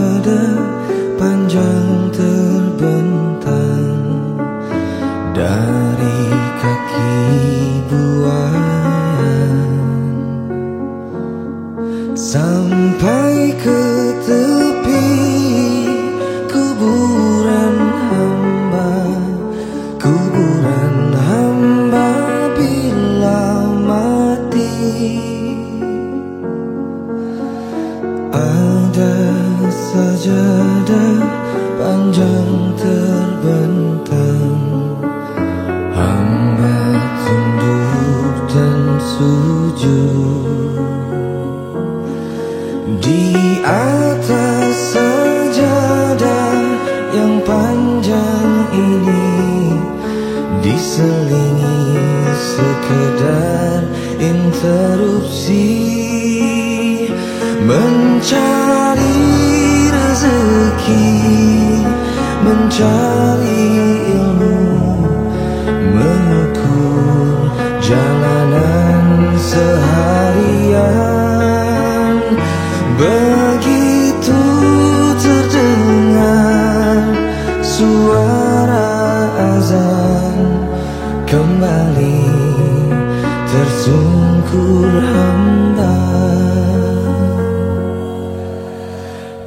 我的。Panjang terbentang. Hamba tunduk dan sujud. Di atas sajadah yang panjang ini Diselingi sekedar interupsi Mencari rezeki Mencari ilmu Mengukur jalanan seharian. Begitu terdengar suara azan Kembali tersungkur hamba.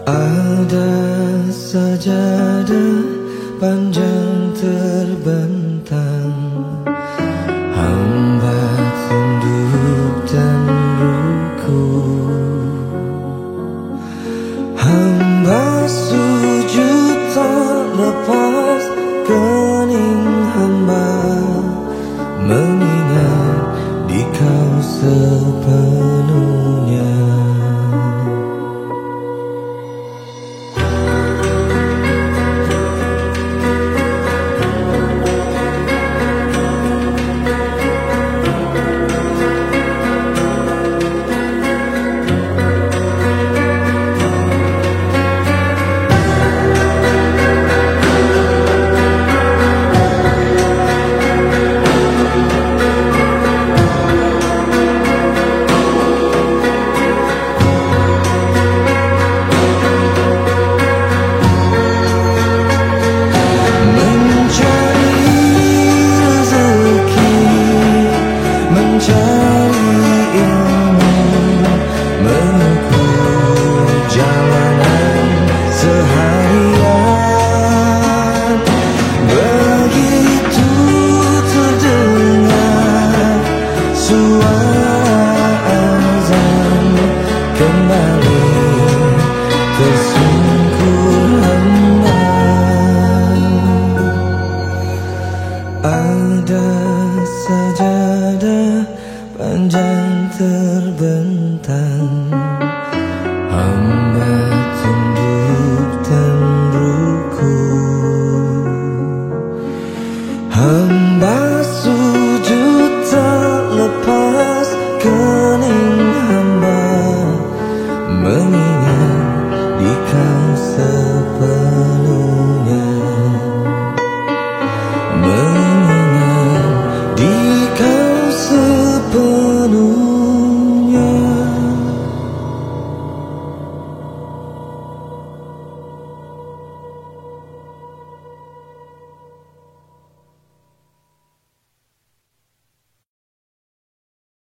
Ada sajadah panjang terbentang panjang terbentang